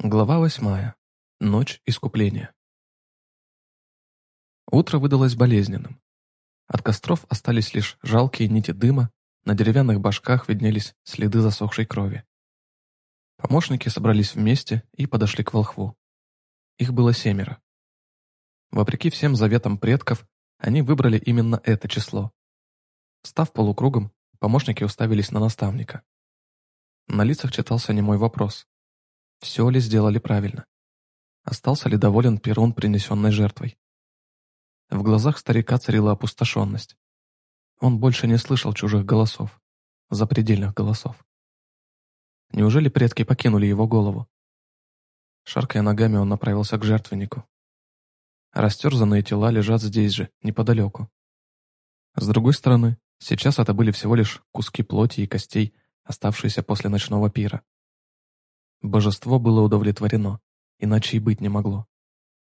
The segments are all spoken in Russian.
Глава восьмая. Ночь искупления. Утро выдалось болезненным. От костров остались лишь жалкие нити дыма, на деревянных башках виднелись следы засохшей крови. Помощники собрались вместе и подошли к волхву. Их было семеро. Вопреки всем заветам предков, они выбрали именно это число. Став полукругом, помощники уставились на наставника. На лицах читался немой вопрос. Все ли сделали правильно? Остался ли доволен Перун принесенной жертвой? В глазах старика царила опустошенность. Он больше не слышал чужих голосов, запредельных голосов. Неужели предки покинули его голову? Шаркая ногами, он направился к жертвеннику. Растерзанные тела лежат здесь же, неподалеку. С другой стороны, сейчас это были всего лишь куски плоти и костей, оставшиеся после ночного пира. Божество было удовлетворено, иначе и быть не могло.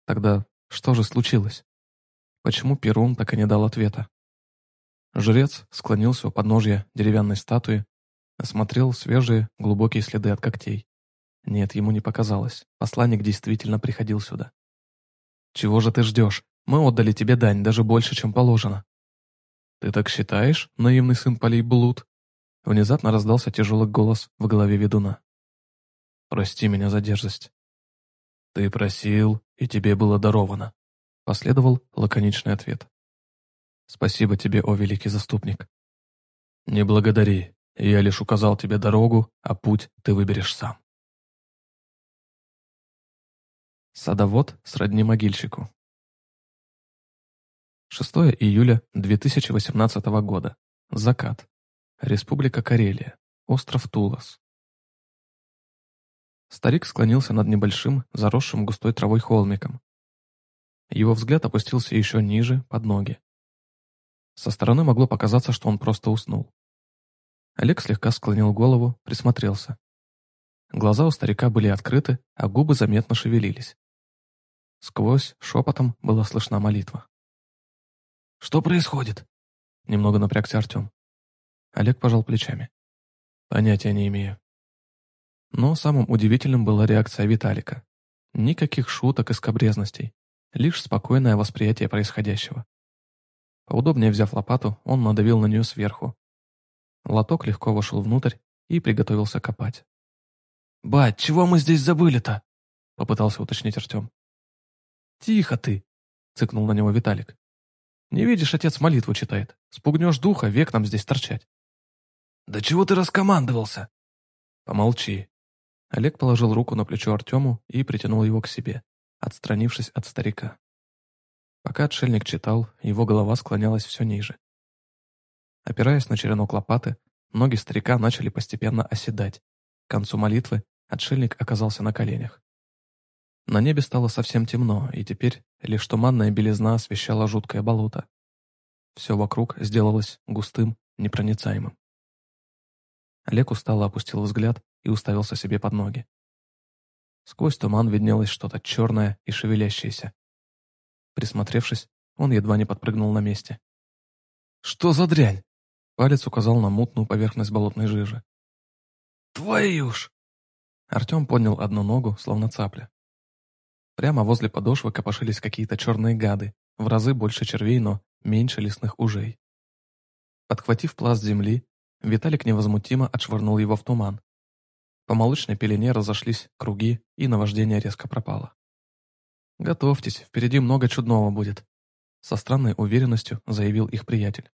Тогда что же случилось? Почему Перун так и не дал ответа? Жрец склонился у подножья деревянной статуи, осмотрел свежие, глубокие следы от когтей. Нет, ему не показалось. Посланник действительно приходил сюда. «Чего же ты ждешь? Мы отдали тебе дань, даже больше, чем положено». «Ты так считаешь, наивный сын полей Блуд?» Внезапно раздался тяжелый голос в голове ведуна. Прости меня за дерзость. Ты просил, и тебе было даровано. Последовал лаконичный ответ. Спасибо тебе, о великий заступник. Не благодари, я лишь указал тебе дорогу, а путь ты выберешь сам. Садовод сродни могильщику. 6 июля 2018 года. Закат. Республика Карелия. Остров Тулас. Старик склонился над небольшим, заросшим густой травой холмиком. Его взгляд опустился еще ниже, под ноги. Со стороны могло показаться, что он просто уснул. Олег слегка склонил голову, присмотрелся. Глаза у старика были открыты, а губы заметно шевелились. Сквозь шепотом была слышна молитва. «Что происходит?» Немного напрягся Артем. Олег пожал плечами. «Понятия не имею. Но самым удивительным была реакция Виталика. Никаких шуток и скобрезностей, лишь спокойное восприятие происходящего. Поудобнее взяв лопату, он надавил на нее сверху. Лоток легко вошел внутрь и приготовился копать. «Бать, чего мы здесь забыли-то?» — попытался уточнить Артем. «Тихо ты!» — цыкнул на него Виталик. «Не видишь, отец молитву читает. Спугнешь духа, век нам здесь торчать». «Да чего ты раскомандовался?» «Помолчи», Олег положил руку на плечо Артему и притянул его к себе, отстранившись от старика. Пока отшельник читал, его голова склонялась все ниже. Опираясь на черенок лопаты, ноги старика начали постепенно оседать. К концу молитвы отшельник оказался на коленях. На небе стало совсем темно, и теперь лишь туманная белизна освещала жуткое болото. Все вокруг сделалось густым, непроницаемым. Олег устало опустил взгляд и уставился себе под ноги. Сквозь туман виднелось что-то черное и шевелящееся. Присмотревшись, он едва не подпрыгнул на месте. «Что за дрянь?» Палец указал на мутную поверхность болотной жижи. «Твою ж!» Артем поднял одну ногу, словно цапля. Прямо возле подошвы копошились какие-то черные гады, в разы больше червей, но меньше лесных ужей. Подхватив пласт земли, Виталик невозмутимо отшвырнул его в туман, по молочной пелене разошлись круги, и наваждение резко пропало. «Готовьтесь, впереди много чудного будет», — со странной уверенностью заявил их приятель.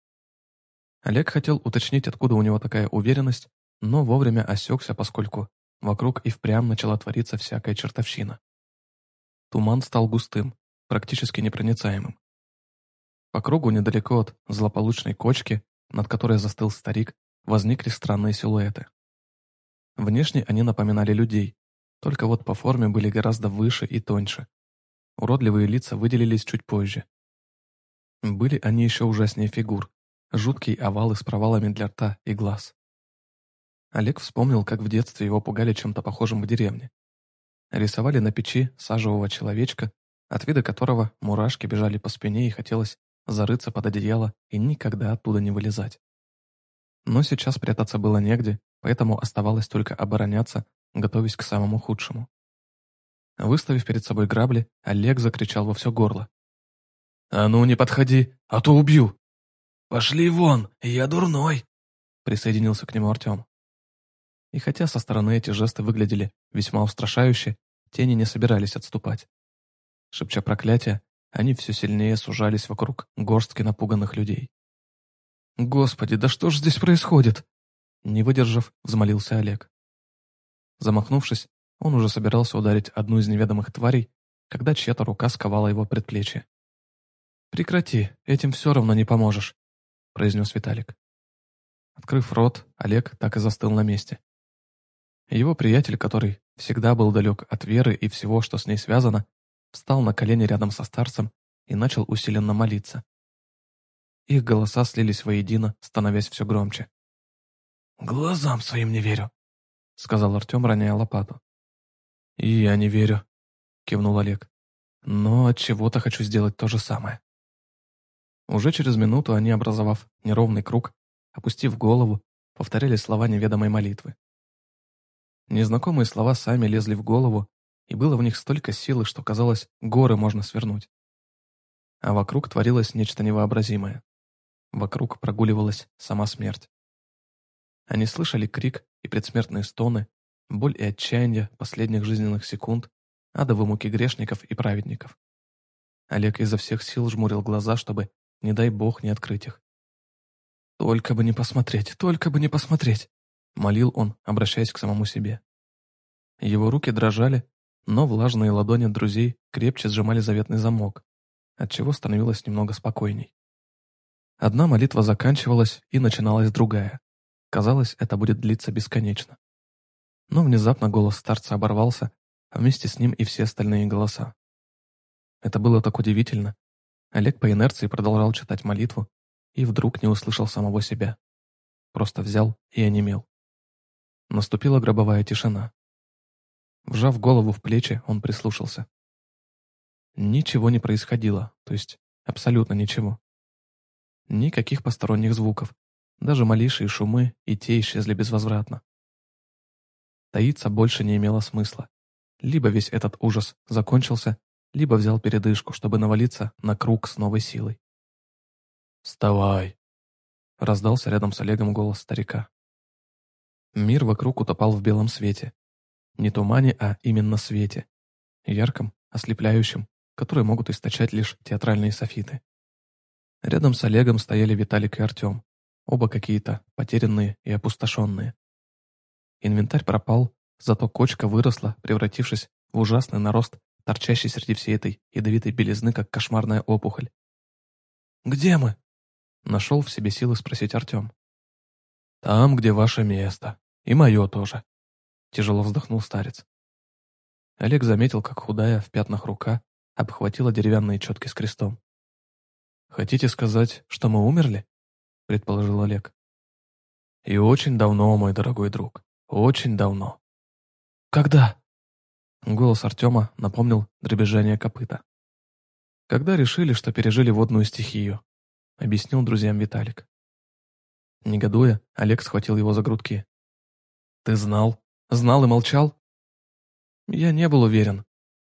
Олег хотел уточнить, откуда у него такая уверенность, но вовремя осекся, поскольку вокруг и впрямь начала твориться всякая чертовщина. Туман стал густым, практически непроницаемым. По кругу недалеко от злополучной кочки, над которой застыл старик, возникли странные силуэты. Внешне они напоминали людей, только вот по форме были гораздо выше и тоньше. Уродливые лица выделились чуть позже. Были они еще ужаснее фигур, жуткие овалы с провалами для рта и глаз. Олег вспомнил, как в детстве его пугали чем-то похожим в деревне. Рисовали на печи сажевого человечка, от вида которого мурашки бежали по спине и хотелось зарыться под одеяло и никогда оттуда не вылезать. Но сейчас прятаться было негде, поэтому оставалось только обороняться, готовясь к самому худшему. Выставив перед собой грабли, Олег закричал во все горло. «А ну не подходи, а то убью!» «Пошли вон, я дурной!» Присоединился к нему Артем. И хотя со стороны эти жесты выглядели весьма устрашающе, тени не собирались отступать. Шепча проклятия, они все сильнее сужались вокруг горстки напуганных людей. «Господи, да что ж здесь происходит?» Не выдержав, взмолился Олег. Замахнувшись, он уже собирался ударить одну из неведомых тварей, когда чья-то рука сковала его предплечье. «Прекрати, этим все равно не поможешь», — произнес Виталик. Открыв рот, Олег так и застыл на месте. Его приятель, который всегда был далек от веры и всего, что с ней связано, встал на колени рядом со старцем и начал усиленно молиться. Их голоса слились воедино, становясь все громче. «Глазам своим не верю», — сказал Артем, роняя лопату. «И я не верю», — кивнул Олег. «Но от чего то хочу сделать то же самое». Уже через минуту они, образовав неровный круг, опустив голову, повторяли слова неведомой молитвы. Незнакомые слова сами лезли в голову, и было в них столько силы, что казалось, горы можно свернуть. А вокруг творилось нечто невообразимое. Вокруг прогуливалась сама смерть. Они слышали крик и предсмертные стоны, боль и отчаяние последних жизненных секунд, адовые муки грешников и праведников. Олег изо всех сил жмурил глаза, чтобы, не дай бог, не открыть их. «Только бы не посмотреть, только бы не посмотреть!» — молил он, обращаясь к самому себе. Его руки дрожали, но влажные ладони друзей крепче сжимали заветный замок, отчего становилось немного спокойней. Одна молитва заканчивалась, и начиналась другая. Казалось, это будет длиться бесконечно. Но внезапно голос старца оборвался, а вместе с ним и все остальные голоса. Это было так удивительно. Олег по инерции продолжал читать молитву и вдруг не услышал самого себя. Просто взял и онемел. Наступила гробовая тишина. Вжав голову в плечи, он прислушался. Ничего не происходило, то есть абсолютно ничего. Никаких посторонних звуков, даже малейшие шумы и те исчезли безвозвратно. Таиться больше не имело смысла. Либо весь этот ужас закончился, либо взял передышку, чтобы навалиться на круг с новой силой. «Вставай!» — раздался рядом с Олегом голос старика. Мир вокруг утопал в белом свете. Не тумане, а именно свете. Ярком, ослепляющем, который могут источать лишь театральные софиты. Рядом с Олегом стояли Виталик и Артем. Оба какие-то потерянные и опустошенные. Инвентарь пропал, зато кочка выросла, превратившись в ужасный нарост, торчащий среди всей этой ядовитой белизны, как кошмарная опухоль. «Где мы?» — нашел в себе силы спросить Артем. «Там, где ваше место. И мое тоже», Тяжело вздохнул старец. Олег заметил, как худая, в пятнах рука, обхватила деревянные четки с крестом. «Хотите сказать, что мы умерли?» — предположил Олег. «И очень давно, мой дорогой друг, очень давно». «Когда?» Голос Артема напомнил дребезжание копыта. «Когда решили, что пережили водную стихию», — объяснил друзьям Виталик. Негодуя, Олег схватил его за грудки. «Ты знал?» Знал и молчал? Я не был уверен.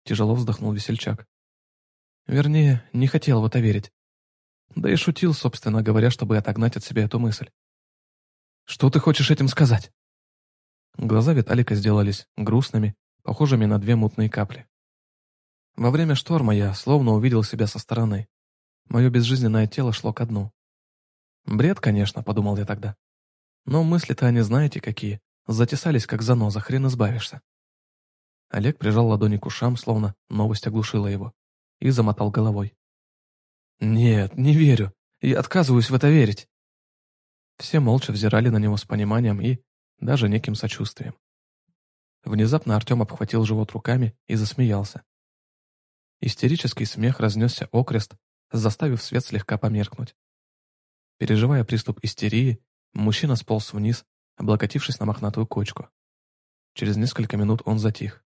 Тяжело вздохнул весельчак. Вернее, не хотел в это верить. Да и шутил, собственно говоря, чтобы отогнать от себя эту мысль. Что ты хочешь этим сказать? Глаза Виталика сделались грустными, похожими на две мутные капли. Во время шторма я словно увидел себя со стороны. Мое безжизненное тело шло ко дну. Бред, конечно, подумал я тогда. Но мысли-то они знаете какие. Затесались, как заноза, хрен избавишься. Олег прижал ладони к ушам, словно новость оглушила его, и замотал головой. «Нет, не верю. Я отказываюсь в это верить». Все молча взирали на него с пониманием и даже неким сочувствием. Внезапно Артем обхватил живот руками и засмеялся. Истерический смех разнесся окрест, заставив свет слегка померкнуть. Переживая приступ истерии, мужчина сполз вниз облокотившись на мохнатую кочку. Через несколько минут он затих.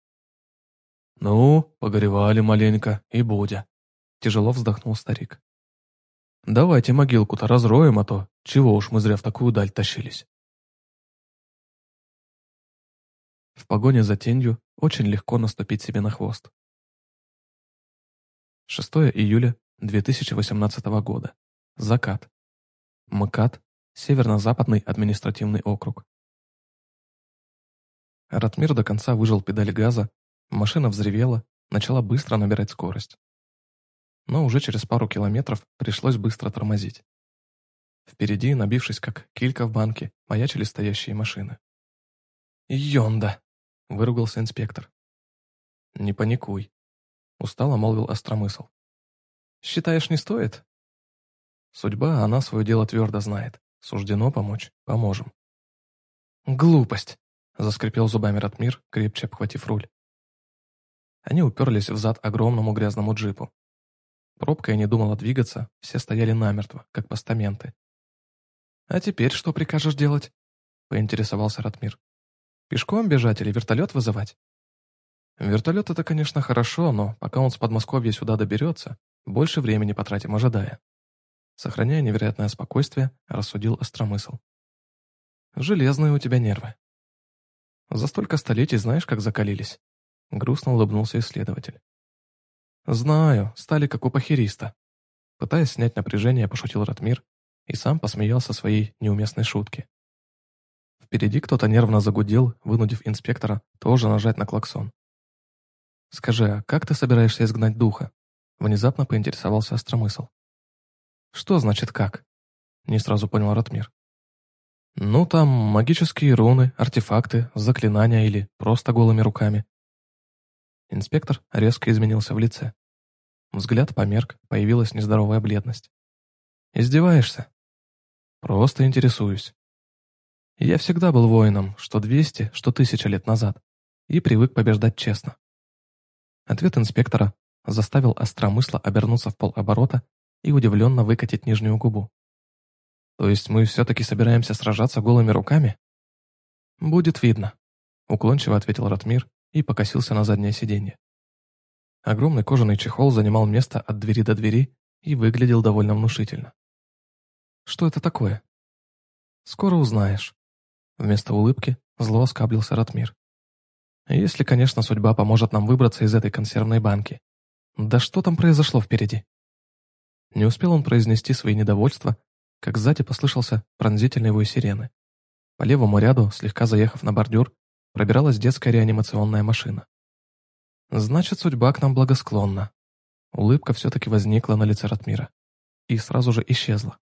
«Ну, погоревали маленько, и будя», — тяжело вздохнул старик. «Давайте могилку-то разроем, а то чего уж мы зря в такую даль тащились». В погоне за тенью очень легко наступить себе на хвост. 6 июля 2018 года. Закат. МКАД, Северно-Западный административный округ. Ратмир до конца выжил педаль газа, машина взревела, начала быстро набирать скорость. Но уже через пару километров пришлось быстро тормозить. Впереди, набившись как килька в банке, маячили стоящие машины. «Йонда!» — выругался инспектор. «Не паникуй», — устало молвил остромысл. «Считаешь, не стоит?» «Судьба, она свое дело твердо знает. Суждено помочь, поможем». «Глупость!» — заскрипел зубами Ратмир, крепче обхватив руль. Они уперлись в зад огромному грязному джипу. Пробка и не думала двигаться, все стояли намертво, как постаменты. «А теперь что прикажешь делать?» — поинтересовался Ратмир. «Пешком бежать или вертолет вызывать?» «Вертолет — это, конечно, хорошо, но пока он с Подмосковья сюда доберется, больше времени потратим, ожидая». Сохраняя невероятное спокойствие, рассудил остромысл. «Железные у тебя нервы». «За столько столетий знаешь, как закалились?» Грустно улыбнулся исследователь. «Знаю, стали как у похериста». Пытаясь снять напряжение, пошутил Ратмир и сам посмеялся своей неуместной шутки. Впереди кто-то нервно загудел, вынудив инспектора тоже нажать на клаксон. «Скажи, а как ты собираешься изгнать духа?» Внезапно поинтересовался Остромысл. «Что значит как?» Не сразу понял Ратмир. «Ну, там магические руны, артефакты, заклинания или просто голыми руками». Инспектор резко изменился в лице. Взгляд померк, появилась нездоровая бледность. «Издеваешься?» Просто интересуюсь. Я всегда был воином, что двести, что тысяча лет назад, и привык побеждать честно. Ответ инспектора заставил остромысла обернуться в полоборота и удивленно выкатить нижнюю губу. То есть мы все-таки собираемся сражаться голыми руками? Будет видно, уклончиво ответил Ратмир и покосился на заднее сиденье. Огромный кожаный чехол занимал место от двери до двери и выглядел довольно внушительно. Что это такое? Скоро узнаешь. Вместо улыбки зло оскаблился Ратмир. Если, конечно, судьба поможет нам выбраться из этой консервной банки. Да что там произошло впереди? Не успел он произнести свои недовольства, как сзади послышался пронзительный вой сирены. По левому ряду, слегка заехав на бордюр, пробиралась детская реанимационная машина. Значит, судьба к нам благосклонна. Улыбка все-таки возникла на лице Ратмира и сразу же исчезла.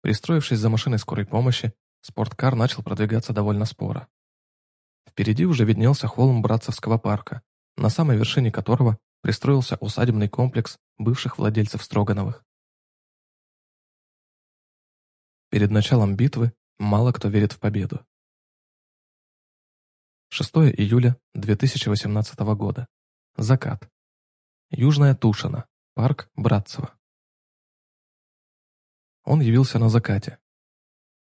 Пристроившись за машиной скорой помощи, спорткар начал продвигаться довольно споро. Впереди уже виднелся холм Братцевского парка, на самой вершине которого пристроился усадебный комплекс бывших владельцев Строгановых. Перед началом битвы мало кто верит в победу. 6 июля 2018 года. Закат. Южная Тушина. Парк Братцево. Он явился на закате.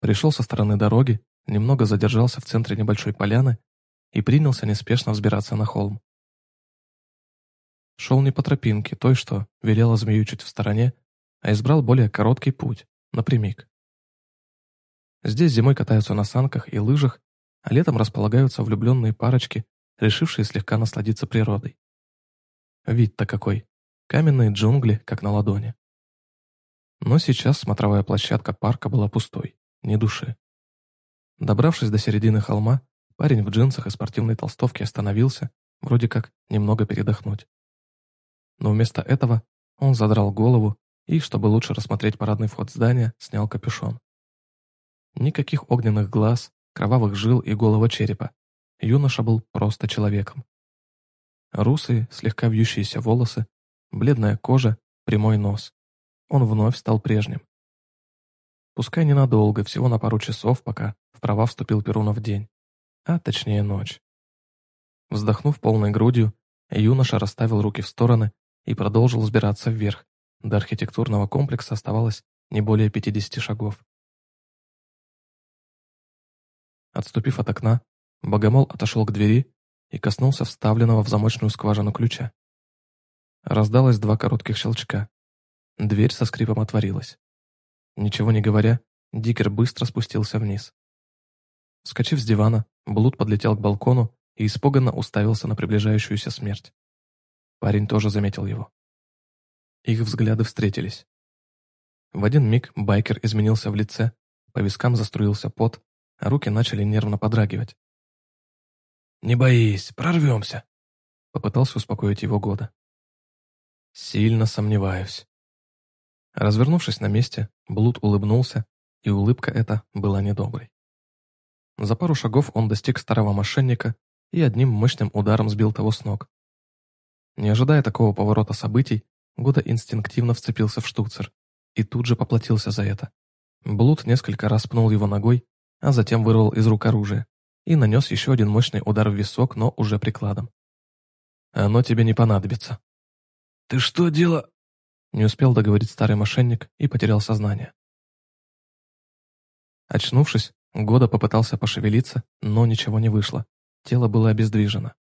Пришел со стороны дороги, немного задержался в центре небольшой поляны и принялся неспешно взбираться на холм. Шел не по тропинке, той, что велела змею чуть в стороне, а избрал более короткий путь, напрямик. Здесь зимой катаются на санках и лыжах, а летом располагаются влюбленные парочки, решившие слегка насладиться природой. Вид-то какой. Каменные джунгли, как на ладони. Но сейчас смотровая площадка парка была пустой, ни души. Добравшись до середины холма, парень в джинсах и спортивной толстовке остановился, вроде как немного передохнуть. Но вместо этого он задрал голову и, чтобы лучше рассмотреть парадный вход здания, снял капюшон. Никаких огненных глаз, кровавых жил и голого черепа. Юноша был просто человеком. Русые, слегка вьющиеся волосы, бледная кожа, прямой нос он вновь стал прежним. Пускай ненадолго, всего на пару часов, пока в права вступил Перунов день, а точнее ночь. Вздохнув полной грудью, юноша расставил руки в стороны и продолжил взбираться вверх. До архитектурного комплекса оставалось не более 50 шагов. Отступив от окна, Богомол отошел к двери и коснулся вставленного в замочную скважину ключа. Раздалось два коротких щелчка. Дверь со скрипом отворилась. Ничего не говоря, Дикер быстро спустился вниз. Скочив с дивана, Блуд подлетел к балкону и испуганно уставился на приближающуюся смерть. Парень тоже заметил его. Их взгляды встретились. В один миг байкер изменился в лице, по вискам заструился пот, а руки начали нервно подрагивать. «Не боись, прорвемся», — попытался успокоить его Года. «Сильно сомневаюсь». Развернувшись на месте, Блуд улыбнулся, и улыбка эта была недоброй. За пару шагов он достиг старого мошенника и одним мощным ударом сбил того с ног. Не ожидая такого поворота событий, Года инстинктивно вцепился в штуцер и тут же поплатился за это. Блуд несколько раз пнул его ногой, а затем вырвал из рук оружие и нанес еще один мощный удар в висок, но уже прикладом. «Оно тебе не понадобится». «Ты что дело...» Не успел договорить старый мошенник и потерял сознание. Очнувшись, Года попытался пошевелиться, но ничего не вышло. Тело было обездвижено.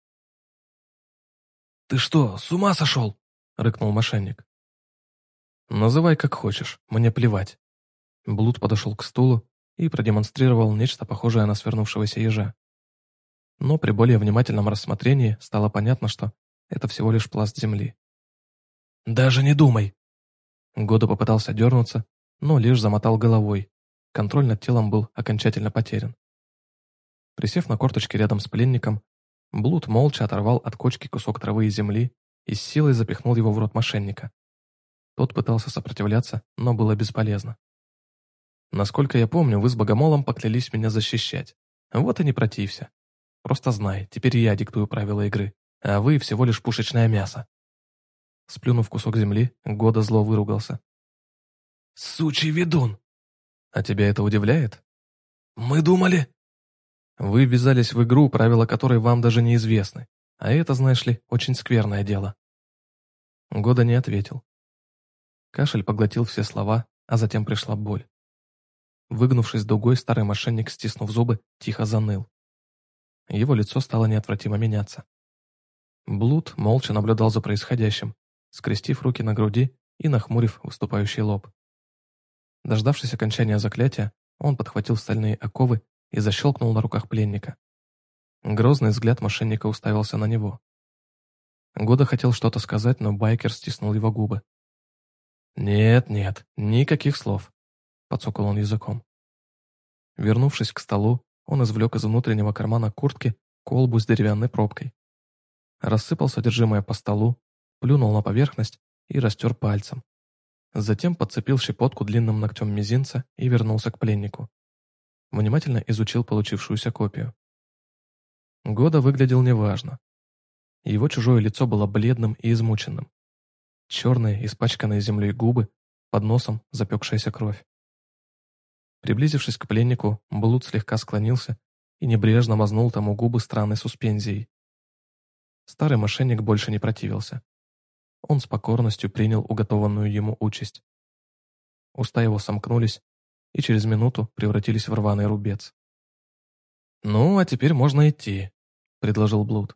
«Ты что, с ума сошел?» — рыкнул мошенник. «Называй как хочешь, мне плевать». Блуд подошел к стулу и продемонстрировал нечто похожее на свернувшегося ежа. Но при более внимательном рассмотрении стало понятно, что это всего лишь пласт земли. «Даже не думай!» Года попытался дернуться, но лишь замотал головой, Контроль над телом был окончательно потерян. Присев на корточки рядом с пленником, Блуд молча оторвал от кочки кусок травы и земли и с силой запихнул его в рот мошенника. Тот пытался сопротивляться, но было бесполезно. «Насколько я помню, вы с Богомолом поклялись меня защищать. Вот и не протився. Просто знай, теперь я диктую правила игры, а вы всего лишь пушечное мясо». Сплюнув кусок земли, Года зло выругался. «Сучий ведун! А тебя это удивляет? Мы думали... Вы ввязались в игру, правила которой вам даже неизвестны. А это, знаешь ли, очень скверное дело. Года не ответил. Кашель поглотил все слова, а затем пришла боль. Выгнувшись дугой, старый мошенник, стиснув зубы, тихо заныл. Его лицо стало неотвратимо меняться. Блуд молча наблюдал за происходящим, скрестив руки на груди и нахмурив выступающий лоб. Дождавшись окончания заклятия, он подхватил стальные оковы и защелкнул на руках пленника. Грозный взгляд мошенника уставился на него. Года хотел что-то сказать, но байкер стиснул его губы. «Нет, нет, никаких слов», — подсокал он языком. Вернувшись к столу, он извлек из внутреннего кармана куртки колбу с деревянной пробкой. Рассыпал содержимое по столу, плюнул на поверхность и растер пальцем. Затем подцепил щепотку длинным ногтем мизинца и вернулся к пленнику. Внимательно изучил получившуюся копию. Года выглядел неважно. Его чужое лицо было бледным и измученным. Черные, испачканные землей губы, под носом запекшаяся кровь. Приблизившись к пленнику, Блуд слегка склонился и небрежно мазнул тому губы странной суспензией. Старый мошенник больше не противился. Он с покорностью принял уготованную ему участь. Уста его сомкнулись и через минуту превратились в рваный рубец. «Ну, а теперь можно идти», — предложил Блуд.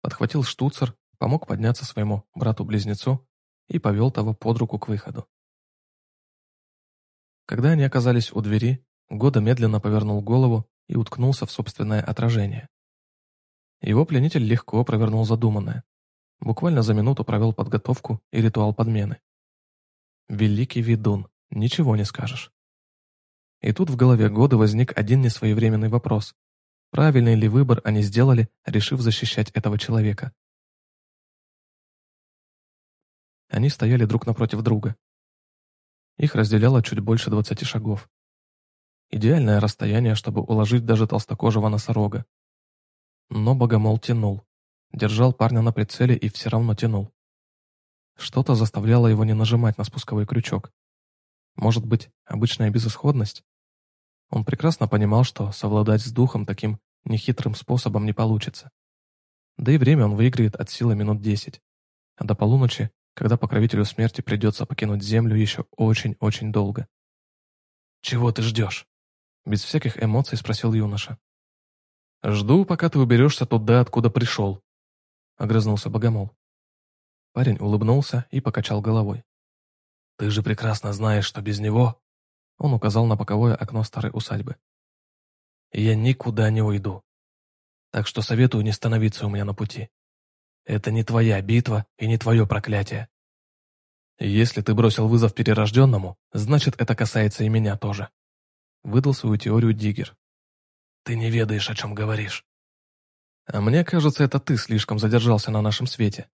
Подхватил штуцер, помог подняться своему брату-близнецу и повел того под руку к выходу. Когда они оказались у двери, Года медленно повернул голову и уткнулся в собственное отражение. Его пленитель легко провернул задуманное. Буквально за минуту провел подготовку и ритуал подмены. Великий ведун, ничего не скажешь. И тут в голове года возник один несвоевременный вопрос. Правильный ли выбор они сделали, решив защищать этого человека? Они стояли друг напротив друга. Их разделяло чуть больше двадцати шагов. Идеальное расстояние, чтобы уложить даже толстокожего носорога. Но Богомол тянул. Держал парня на прицеле и все равно тянул. Что-то заставляло его не нажимать на спусковой крючок. Может быть, обычная безысходность? Он прекрасно понимал, что совладать с духом таким нехитрым способом не получится. Да и время он выиграет от силы минут десять. А до полуночи, когда покровителю смерти придется покинуть землю еще очень-очень долго. «Чего ты ждешь?» Без всяких эмоций спросил юноша. «Жду, пока ты уберешься туда, откуда пришел», — огрызнулся Богомол. Парень улыбнулся и покачал головой. «Ты же прекрасно знаешь, что без него...» Он указал на боковое окно старой усадьбы. я никуда не уйду. Так что советую не становиться у меня на пути. Это не твоя битва и не твое проклятие. Если ты бросил вызов перерожденному, значит, это касается и меня тоже. Выдал свою теорию Диггер. Ты не ведаешь, о чем говоришь. А мне кажется, это ты слишком задержался на нашем свете.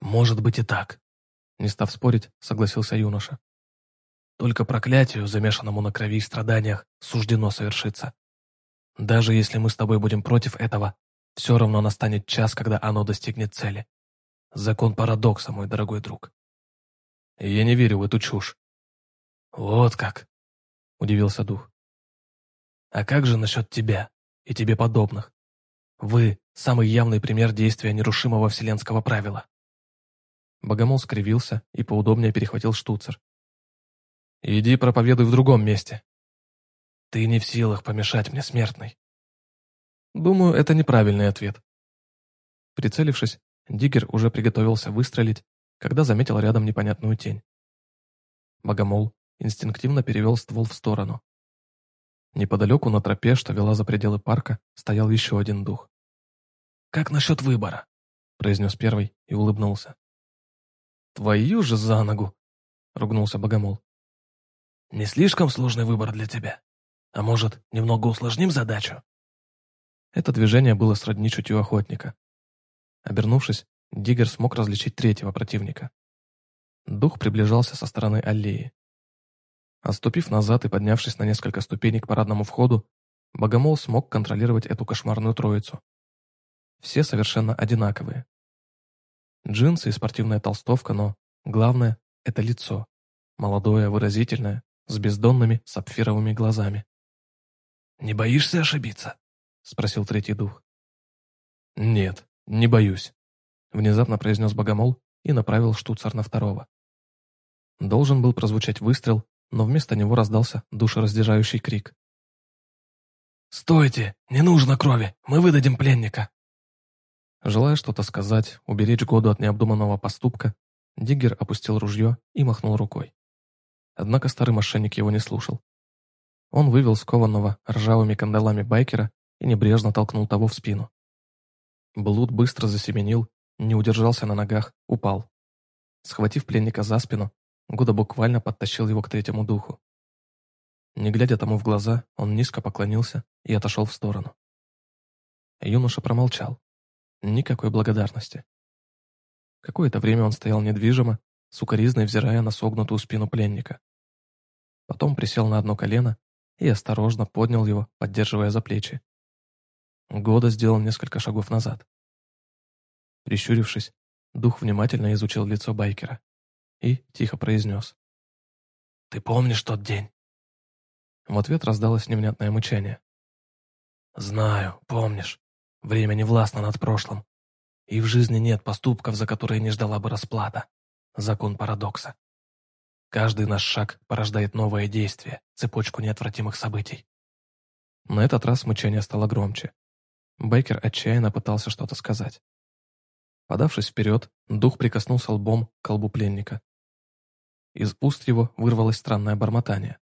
Может быть и так. Не став спорить, согласился юноша. Только проклятию, замешанному на крови и страданиях, суждено совершиться. Даже если мы с тобой будем против этого, все равно настанет час, когда оно достигнет цели. Закон парадокса, мой дорогой друг. Я не верю в эту чушь. Вот как, удивился дух. А как же насчет тебя и тебе подобных? Вы – самый явный пример действия нерушимого вселенского правила. Богомол скривился и поудобнее перехватил штуцер. «Иди проповедуй в другом месте. Ты не в силах помешать мне, смертный». Думаю, это неправильный ответ. Прицелившись, Диггер уже приготовился выстрелить, когда заметил рядом непонятную тень. Богомол инстинктивно перевел ствол в сторону. Неподалеку на тропе, что вела за пределы парка, стоял еще один дух. «Как насчет выбора?» — произнес первый и улыбнулся. «Твою же за ногу!» — ругнулся Богомол. «Не слишком сложный выбор для тебя? А может, немного усложним задачу?» Это движение было сродни чутью охотника. Обернувшись, Диггер смог различить третьего противника. Дух приближался со стороны аллеи. Отступив назад и поднявшись на несколько ступеней к парадному входу, Богомол смог контролировать эту кошмарную троицу. Все совершенно одинаковые. Джинсы и спортивная толстовка, но главное — это лицо. Молодое, выразительное, с бездонными сапфировыми глазами. «Не боишься ошибиться?» — спросил третий дух. «Нет, не боюсь», — внезапно произнес Богомол и направил штуцер на второго. Должен был прозвучать выстрел, но вместо него раздался душераздирающий крик. «Стойте! Не нужно крови! Мы выдадим пленника!» Желая что-то сказать, уберечь году от необдуманного поступка, Диггер опустил ружье и махнул рукой. Однако старый мошенник его не слушал. Он вывел скованного ржавыми кандалами байкера и небрежно толкнул того в спину. Блуд быстро засеменил, не удержался на ногах, упал. Схватив пленника за спину, Гуда буквально подтащил его к третьему духу. Не глядя тому в глаза, он низко поклонился и отошел в сторону. Юноша промолчал. Никакой благодарности. Какое-то время он стоял недвижимо, сукоризной взирая на согнутую спину пленника. Потом присел на одно колено и осторожно поднял его, поддерживая за плечи. Года сделал несколько шагов назад. Прищурившись, дух внимательно изучил лицо байкера и тихо произнес. «Ты помнишь тот день?» В ответ раздалось невнятное мычание. «Знаю, помнишь. Время не властно над прошлым. И в жизни нет поступков, за которые не ждала бы расплата. Закон парадокса. Каждый наш шаг порождает новое действие, цепочку неотвратимых событий». На этот раз мычание стало громче. Бейкер отчаянно пытался что-то сказать. Подавшись вперед, дух прикоснулся лбом к колбу пленника. Из уст его вырвалось странное бормотание.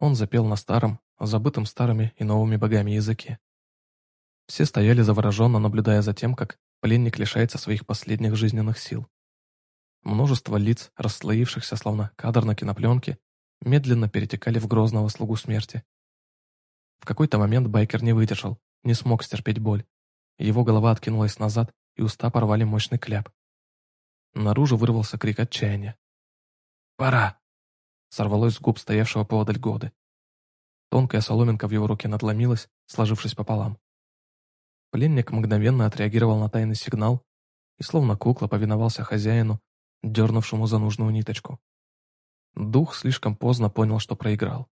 Он запел на старом, забытом старыми и новыми богами языке. Все стояли завороженно, наблюдая за тем, как пленник лишается своих последних жизненных сил. Множество лиц, расслоившихся словно кадр на кинопленке, медленно перетекали в грозного слугу смерти. В какой-то момент байкер не выдержал, не смог стерпеть боль. Его голова откинулась назад, и уста порвали мощный кляп. Наружу вырвался крик отчаяния. «Пора!» Сорвалось с губ стоявшего поодаль годы. Тонкая соломинка в его руке надломилась, сложившись пополам. Пленник мгновенно отреагировал на тайный сигнал и словно кукла повиновался хозяину, дернувшему за нужную ниточку. Дух слишком поздно понял, что проиграл.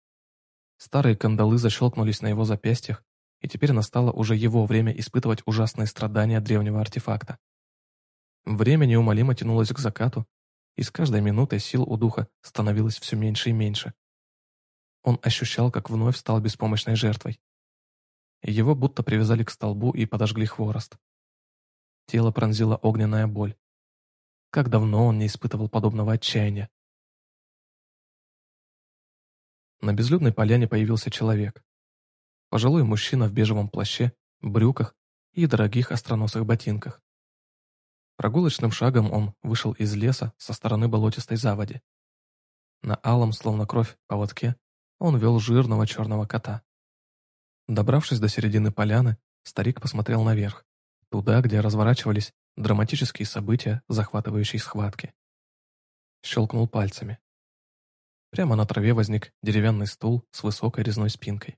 Старые кандалы защелкнулись на его запястьях, и теперь настало уже его время испытывать ужасные страдания древнего артефакта. Время неумолимо тянулось к закату, и с каждой минутой сил у духа становилось все меньше и меньше. Он ощущал, как вновь стал беспомощной жертвой. Его будто привязали к столбу и подожгли хворост. Тело пронзила огненная боль. Как давно он не испытывал подобного отчаяния. На безлюдной поляне появился человек. Пожилой мужчина в бежевом плаще, брюках и дорогих остроносых ботинках. Прогулочным шагом он вышел из леса со стороны болотистой заводи. На алом, словно кровь, поводке он вел жирного черного кота. Добравшись до середины поляны, старик посмотрел наверх, туда, где разворачивались драматические события захватывающей схватки. Щелкнул пальцами. Прямо на траве возник деревянный стул с высокой резной спинкой.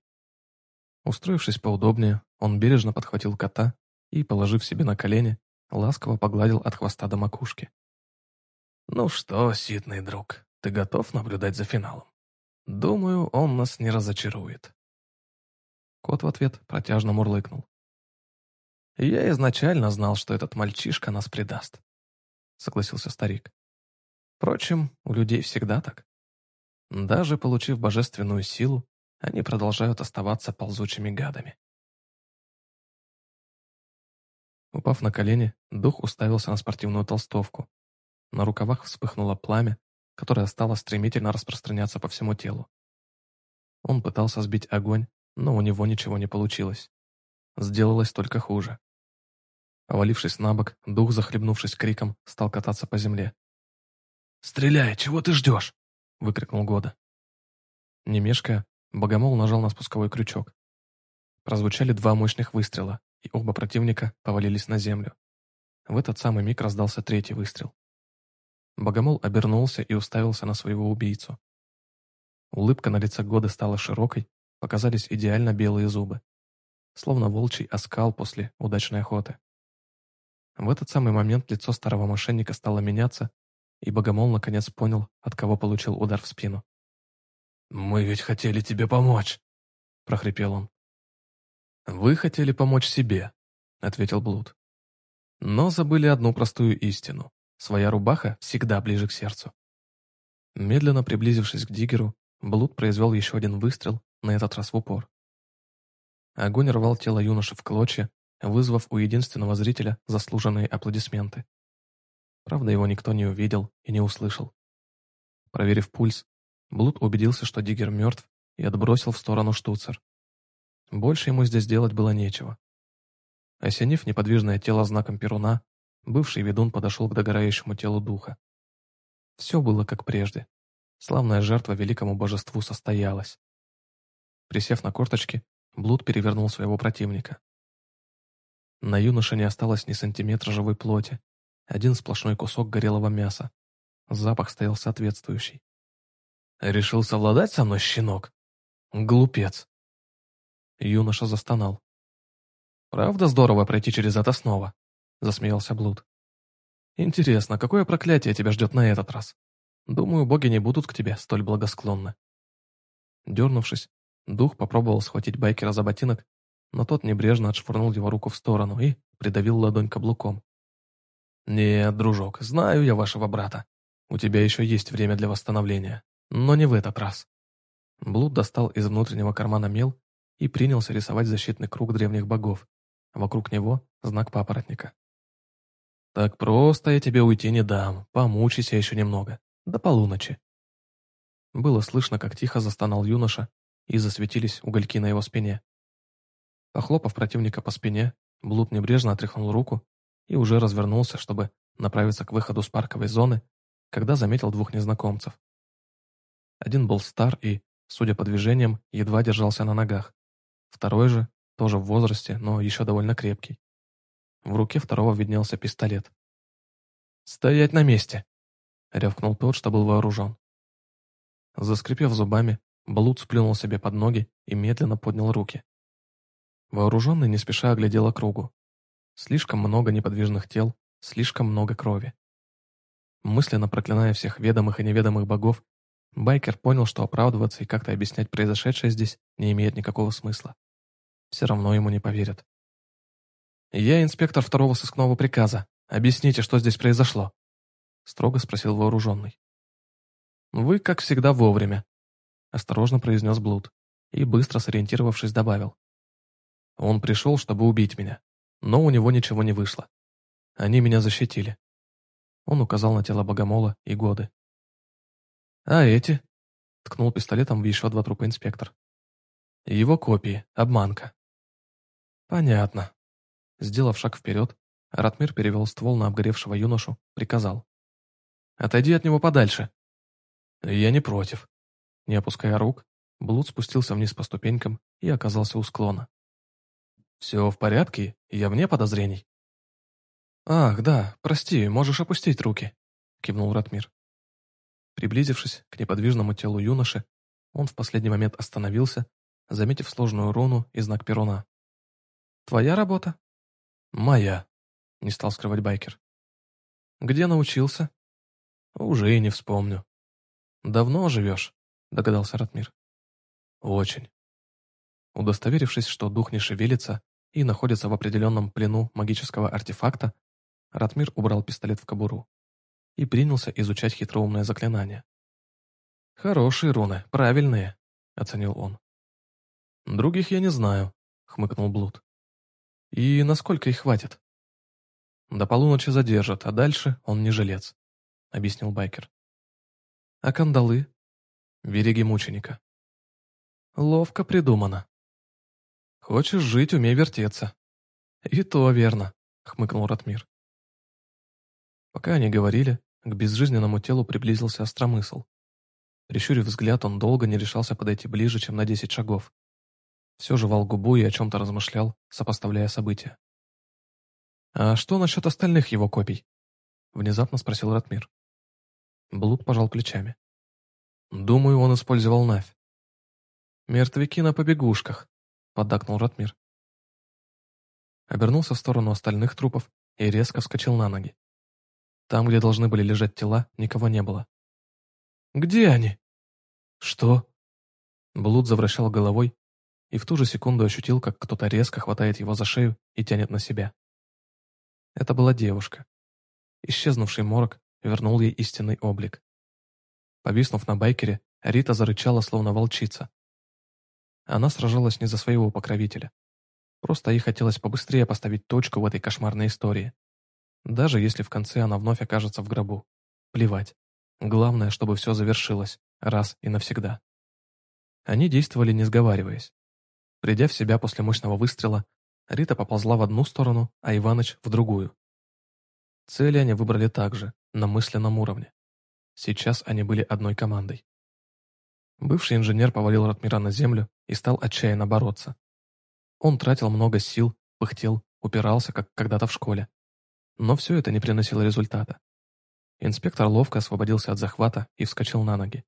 Устроившись поудобнее, он бережно подхватил кота и, положив себе на колени, ласково погладил от хвоста до макушки. «Ну что, ситный друг, ты готов наблюдать за финалом? Думаю, он нас не разочарует». Кот в ответ протяжно мурлыкнул. «Я изначально знал, что этот мальчишка нас предаст», — согласился старик. «Впрочем, у людей всегда так. Даже получив божественную силу, они продолжают оставаться ползучими гадами. Упав на колени, дух уставился на спортивную толстовку. На рукавах вспыхнуло пламя, которое стало стремительно распространяться по всему телу. Он пытался сбить огонь, но у него ничего не получилось. Сделалось только хуже. Повалившись на бок, дух, захлебнувшись криком, стал кататься по земле. «Стреляй! Чего ты ждешь?» — выкрикнул Года. Не мешкая, Богомол нажал на спусковой крючок. Прозвучали два мощных выстрела, и оба противника повалились на землю. В этот самый миг раздался третий выстрел. Богомол обернулся и уставился на своего убийцу. Улыбка на лице Годы стала широкой, показались идеально белые зубы. Словно волчий оскал после удачной охоты. В этот самый момент лицо старого мошенника стало меняться, и Богомол наконец понял, от кого получил удар в спину. «Мы ведь хотели тебе помочь», — прохрипел он. «Вы хотели помочь себе», — ответил Блуд. «Но забыли одну простую истину. Своя рубаха всегда ближе к сердцу». Медленно приблизившись к Диггеру, Блуд произвел еще один выстрел, на этот раз в упор. Огонь рвал тело юноши в клочья, вызвав у единственного зрителя заслуженные аплодисменты. Правда, его никто не увидел и не услышал. Проверив пульс, Блуд убедился, что Диггер мертв, и отбросил в сторону штуцер. Больше ему здесь делать было нечего. Осенив неподвижное тело знаком Перуна, бывший ведун подошел к догорающему телу духа. Все было как прежде. Славная жертва великому божеству состоялась. Присев на корточки, Блуд перевернул своего противника. На юноше не осталось ни сантиметра живой плоти, один сплошной кусок горелого мяса. Запах стоял соответствующий. «Решил совладать со мной, щенок? Глупец!» Юноша застонал. «Правда здорово пройти через это снова?» — засмеялся Блуд. «Интересно, какое проклятие тебя ждет на этот раз? Думаю, боги не будут к тебе столь благосклонны». Дернувшись, дух попробовал схватить байкера за ботинок, но тот небрежно отшвырнул его руку в сторону и придавил ладонь каблуком. «Нет, дружок, знаю я вашего брата. У тебя еще есть время для восстановления, но не в этот раз». Блуд достал из внутреннего кармана мел и принялся рисовать защитный круг древних богов. Вокруг него знак папоротника. «Так просто я тебе уйти не дам, помучайся еще немного, до полуночи». Было слышно, как тихо застонал юноша, и засветились угольки на его спине. Похлопав противника по спине, Блуд небрежно отряхнул руку и уже развернулся, чтобы направиться к выходу с парковой зоны, когда заметил двух незнакомцев. Один был стар и, судя по движениям, едва держался на ногах. Второй же, тоже в возрасте, но еще довольно крепкий. В руке второго виднелся пистолет. «Стоять на месте!» — рявкнул тот, что был вооружен. Заскрипев зубами, Блуд сплюнул себе под ноги и медленно поднял руки. Вооруженный не спеша оглядел округу. Слишком много неподвижных тел, слишком много крови. Мысленно проклиная всех ведомых и неведомых богов, Байкер понял, что оправдываться и как-то объяснять произошедшее здесь не имеет никакого смысла. Все равно ему не поверят. «Я инспектор второго сыскного приказа. Объясните, что здесь произошло?» Строго спросил вооруженный. «Вы, как всегда, вовремя», — осторожно произнес Блуд и, быстро сориентировавшись, добавил. «Он пришел, чтобы убить меня, но у него ничего не вышло. Они меня защитили». Он указал на тело Богомола и Годы. «А эти?» — ткнул пистолетом в еще два трупа инспектор. Его копии, обманка. Понятно. Сделав шаг вперед, Ратмир перевел ствол на обгоревшего юношу, приказал. «Отойди от него подальше». «Я не против». Не опуская рук, Блуд спустился вниз по ступенькам и оказался у склона. «Все в порядке? Я вне подозрений?» «Ах, да, прости, можешь опустить руки», — кивнул Ратмир. Приблизившись к неподвижному телу юноши, он в последний момент остановился, заметив сложную руну и знак перуна. «Твоя работа?» «Моя», — не стал скрывать байкер. «Где научился?» «Уже и не вспомню». «Давно живешь?» — догадался Ратмир. «Очень». Удостоверившись, что дух не шевелится и находится в определенном плену магического артефакта, Ратмир убрал пистолет в кобуру и принялся изучать хитроумное заклинание. «Хорошие руны, правильные», — оценил он. «Других я не знаю», — хмыкнул Блуд. «И насколько их хватит?» «До полуночи задержат, а дальше он не жилец», — объяснил Байкер. «А кандалы?» «Береги мученика». «Ловко придумано». «Хочешь жить, умей вертеться». «И то верно», — хмыкнул Ратмир. Пока они говорили, к безжизненному телу приблизился остромысл. Прищурив взгляд, он долго не решался подойти ближе, чем на десять шагов. Все жевал губу и о чем-то размышлял, сопоставляя события. «А что насчет остальных его копий?» — внезапно спросил Ратмир. Блуд пожал плечами. «Думаю, он использовал Навь». «Мертвяки на побегушках», — поддакнул Ратмир. Обернулся в сторону остальных трупов и резко вскочил на ноги. Там, где должны были лежать тела, никого не было. «Где они?» «Что?» Блуд завращал головой и в ту же секунду ощутил, как кто-то резко хватает его за шею и тянет на себя. Это была девушка. Исчезнувший морок вернул ей истинный облик. Повиснув на байкере, Рита зарычала, словно волчица. Она сражалась не за своего покровителя. Просто ей хотелось побыстрее поставить точку в этой кошмарной истории. Даже если в конце она вновь окажется в гробу. Плевать. Главное, чтобы все завершилось, раз и навсегда. Они действовали не сговариваясь. Придя в себя после мощного выстрела, Рита поползла в одну сторону, а Иваныч — в другую. Цели они выбрали также, на мысленном уровне. Сейчас они были одной командой. Бывший инженер повалил Ратмира на землю и стал отчаянно бороться. Он тратил много сил, пыхтел, упирался, как когда-то в школе. Но все это не приносило результата. Инспектор ловко освободился от захвата и вскочил на ноги.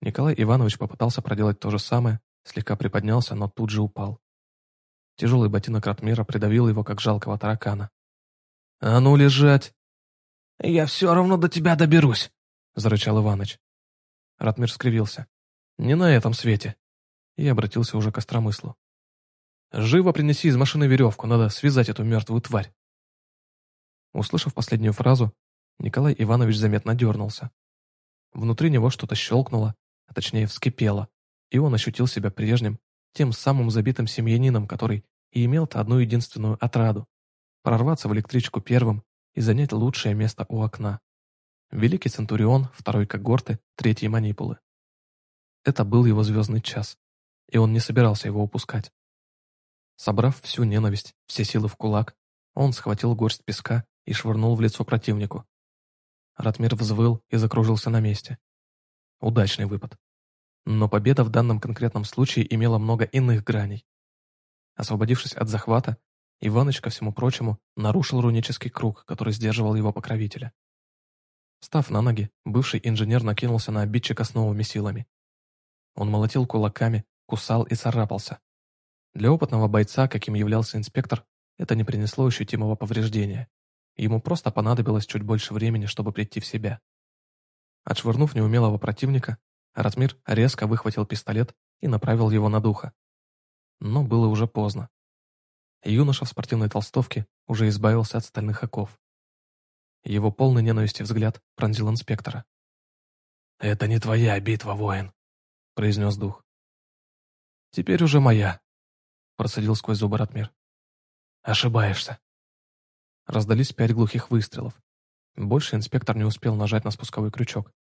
Николай Иванович попытался проделать то же самое, слегка приподнялся, но тут же упал. Тяжелый ботинок Ратмира придавил его, как жалкого таракана. «А ну, лежать!» «Я все равно до тебя доберусь!» — зарычал Иваныч. Ратмир скривился. «Не на этом свете!» И обратился уже к остромыслу. «Живо принеси из машины веревку, надо связать эту мертвую тварь!» Услышав последнюю фразу, Николай Иванович заметно дернулся. Внутри него что-то щелкнуло, а точнее вскипело, и он ощутил себя прежним, тем самым забитым семьянином, который и имел-то одну единственную отраду – прорваться в электричку первым и занять лучшее место у окна. Великий Центурион, второй когорты, третьей манипулы. Это был его звездный час, и он не собирался его упускать. Собрав всю ненависть, все силы в кулак, он схватил горсть песка и швырнул в лицо противнику. Ратмир взвыл и закружился на месте. Удачный выпад. Но победа в данном конкретном случае имела много иных граней. Освободившись от захвата, Иваныч, ко всему прочему, нарушил рунический круг, который сдерживал его покровителя. Став на ноги, бывший инженер накинулся на обидчика с новыми силами. Он молотил кулаками, кусал и царапался. Для опытного бойца, каким являлся инспектор, это не принесло ощутимого повреждения. Ему просто понадобилось чуть больше времени, чтобы прийти в себя. Отшвырнув неумелого противника, Ратмир резко выхватил пистолет и направил его на духа. Но было уже поздно. Юноша в спортивной толстовке уже избавился от стальных оков. Его полный ненависти взгляд пронзил инспектора. «Это не твоя битва, воин», — произнес дух. «Теперь уже моя», — процедил сквозь зубы Ратмир. «Ошибаешься. Раздались пять глухих выстрелов. Больше инспектор не успел нажать на спусковой крючок.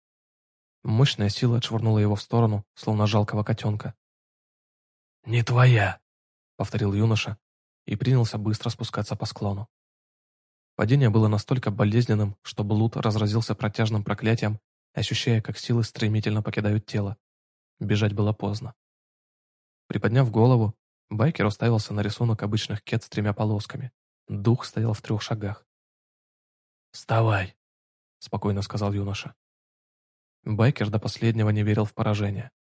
Мощная сила отшвырнула его в сторону, словно жалкого котенка. не твоя», — повторил юноша и принялся быстро спускаться по склону. Падение было настолько болезненным, что Блуд разразился протяжным проклятием, ощущая, как силы стремительно покидают тело. Бежать было поздно. Приподняв голову, байкер уставился на рисунок обычных кет с тремя полосками. Дух стоял в трех шагах. «Вставай!» — спокойно сказал юноша. Байкер до последнего не верил в поражение.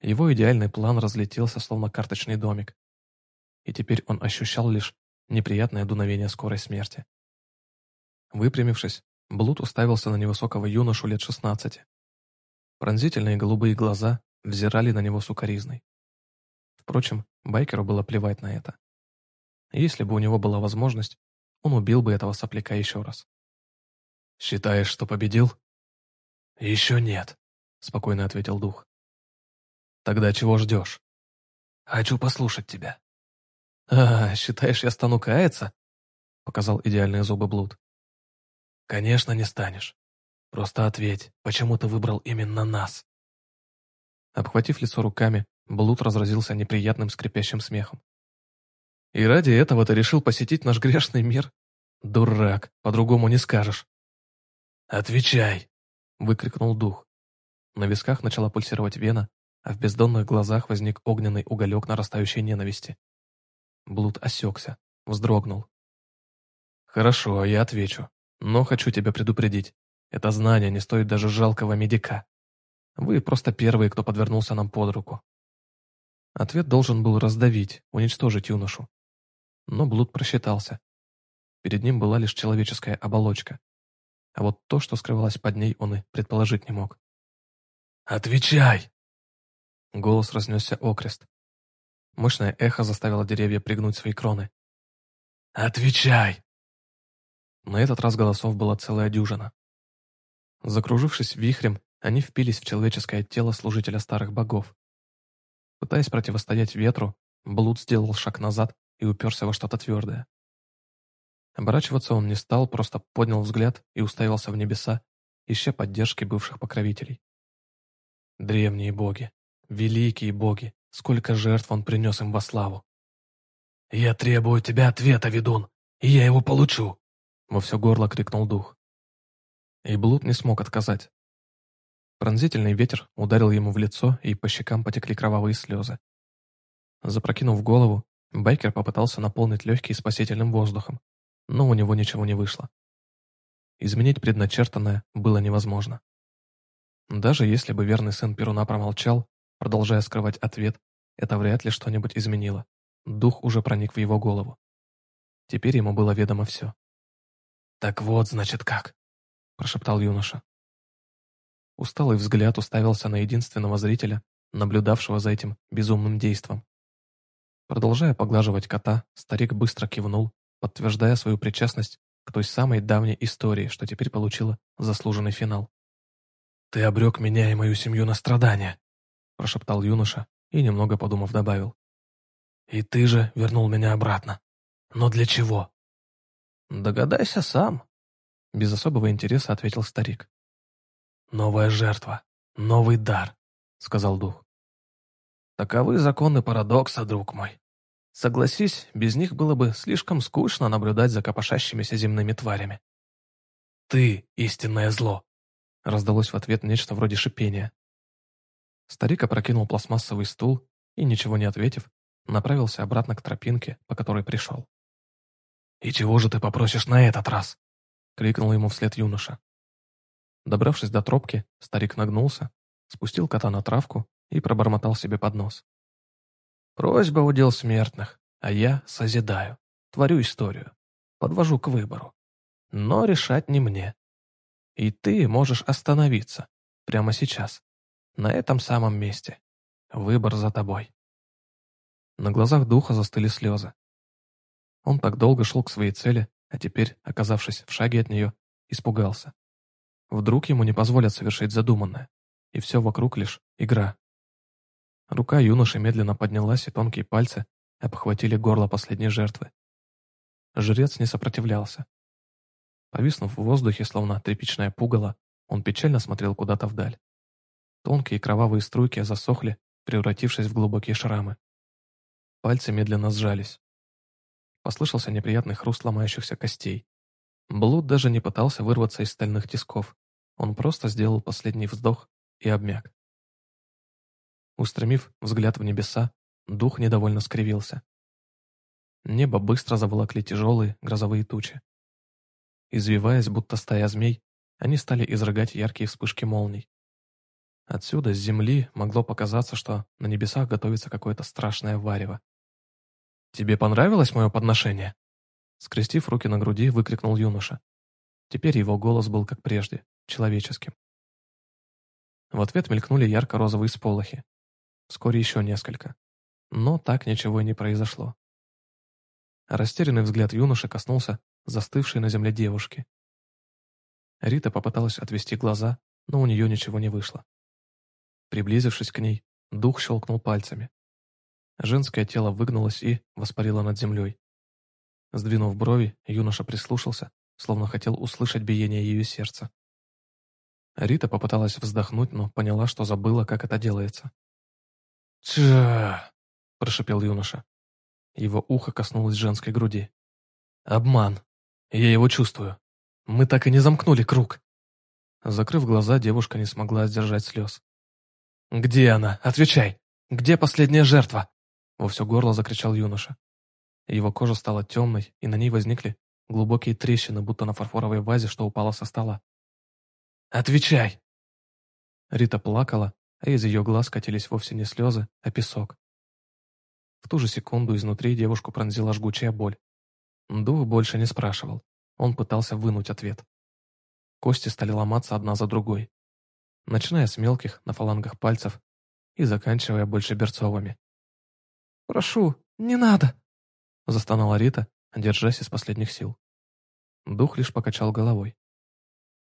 Его идеальный план разлетелся, словно карточный домик. И теперь он ощущал лишь неприятное дуновение скорой смерти. Выпрямившись, Блуд уставился на невысокого юношу лет шестнадцати. Пронзительные голубые глаза взирали на него сукоризной. Впрочем, Байкеру было плевать на это. Если бы у него была возможность, он убил бы этого сопляка еще раз. «Считаешь, что победил?» «Еще нет», — спокойно ответил дух. «Тогда чего ждешь?» «Хочу послушать тебя». «А, считаешь, я стану каяться?» — показал идеальные зубы Блуд. «Конечно, не станешь. Просто ответь, почему ты выбрал именно нас?» Обхватив лицо руками, Блуд разразился неприятным скрипящим смехом. «И ради этого ты решил посетить наш грешный мир? Дурак, по-другому не скажешь». «Отвечай!» — выкрикнул дух. На висках начала пульсировать вена, а в бездонных глазах возник огненный уголек нарастающей ненависти. Блуд осекся, вздрогнул. «Хорошо, я отвечу. Но хочу тебя предупредить. Это знание не стоит даже жалкого медика. Вы просто первые, кто подвернулся нам под руку. Ответ должен был раздавить, уничтожить юношу. Но Блуд просчитался. Перед ним была лишь человеческая оболочка. А вот то, что скрывалось под ней, он и предположить не мог. «Отвечай!» Голос разнесся окрест. Мощное эхо заставило деревья пригнуть свои кроны. «Отвечай!» На этот раз голосов была целая дюжина. Закружившись вихрем, они впились в человеческое тело служителя старых богов. Пытаясь противостоять ветру, Блуд сделал шаг назад и уперся во что-то твердое. Оборачиваться он не стал, просто поднял взгляд и уставился в небеса, ища поддержки бывших покровителей. Древние боги, великие боги, сколько жертв он принес им во славу. «Я требую тебя ответа, ведун, и я его получу!» Во все горло крикнул дух. И Блуд не смог отказать. Пронзительный ветер ударил ему в лицо, и по щекам потекли кровавые слезы. Запрокинув голову, байкер попытался наполнить легкие спасительным воздухом, но у него ничего не вышло. Изменить предначертанное было невозможно. Даже если бы верный сын Перуна промолчал, продолжая скрывать ответ, это вряд ли что-нибудь изменило. Дух уже проник в его голову. Теперь ему было ведомо все. «Так вот, значит, как!» – прошептал юноша. Усталый взгляд уставился на единственного зрителя, наблюдавшего за этим безумным действом. Продолжая поглаживать кота, старик быстро кивнул, подтверждая свою причастность к той самой давней истории, что теперь получила заслуженный финал. «Ты обрек меня и мою семью на страдания», – прошептал юноша и, немного подумав, добавил. «И ты же вернул меня обратно. Но для чего?» «Догадайся сам», — без особого интереса ответил старик. «Новая жертва, новый дар», — сказал дух. «Таковы законы парадокса, друг мой. Согласись, без них было бы слишком скучно наблюдать за копошащимися земными тварями». «Ты — истинное зло», — раздалось в ответ нечто вроде шипения. Старик опрокинул пластмассовый стул и, ничего не ответив, направился обратно к тропинке, по которой пришел. «И чего же ты попросишь на этот раз?» — крикнул ему вслед юноша. Добравшись до тропки, старик нагнулся, спустил кота на травку и пробормотал себе под нос. «Просьба удел смертных, а я созидаю, творю историю, подвожу к выбору. Но решать не мне. И ты можешь остановиться, прямо сейчас, на этом самом месте. Выбор за тобой». На глазах духа застыли слезы. Он так долго шел к своей цели, а теперь, оказавшись в шаге от нее, испугался. Вдруг ему не позволят совершить задуманное, и все вокруг лишь игра. Рука юноши медленно поднялась, и тонкие пальцы обхватили горло последней жертвы. Жрец не сопротивлялся. Повиснув в воздухе, словно тряпичное пугало, он печально смотрел куда-то вдаль. Тонкие кровавые струйки засохли, превратившись в глубокие шрамы. Пальцы медленно сжались. Послышался неприятный хруст ломающихся костей. Блуд даже не пытался вырваться из стальных тисков. Он просто сделал последний вздох и обмяк. Устремив взгляд в небеса, дух недовольно скривился. Небо быстро заволокли тяжелые грозовые тучи. Извиваясь, будто стая змей, они стали изрыгать яркие вспышки молний. Отсюда, с земли, могло показаться, что на небесах готовится какое-то страшное варево. «Тебе понравилось мое подношение?» Скрестив руки на груди, выкрикнул юноша. Теперь его голос был как прежде, человеческим. В ответ мелькнули ярко-розовые сполохи. Вскоре еще несколько. Но так ничего и не произошло. Растерянный взгляд юноши коснулся застывшей на земле девушки. Рита попыталась отвести глаза, но у нее ничего не вышло. Приблизившись к ней, дух щелкнул пальцами. Женское тело выгнулось и воспарило над землей. Сдвинув брови, юноша прислушался, словно хотел услышать биение ее сердца. Рита попыталась вздохнуть, но поняла, что забыла, как это делается. «Ча!» – прошепел юноша. Его ухо коснулось женской груди. «Обман. Я его чувствую. Мы так и не замкнули круг». Закрыв глаза, девушка не смогла сдержать слез. «Где она? Отвечай! Где последняя жертва?» Во все горло закричал юноша. Его кожа стала темной, и на ней возникли глубокие трещины, будто на фарфоровой вазе, что упала со стола. «Отвечай!» Рита плакала, а из ее глаз катились вовсе не слезы, а песок. В ту же секунду изнутри девушку пронзила жгучая боль. Дух больше не спрашивал. Он пытался вынуть ответ. Кости стали ломаться одна за другой начиная с мелких на фалангах пальцев и заканчивая больше берцовыми. «Прошу, не надо!» — застонала Рита, держась из последних сил. Дух лишь покачал головой.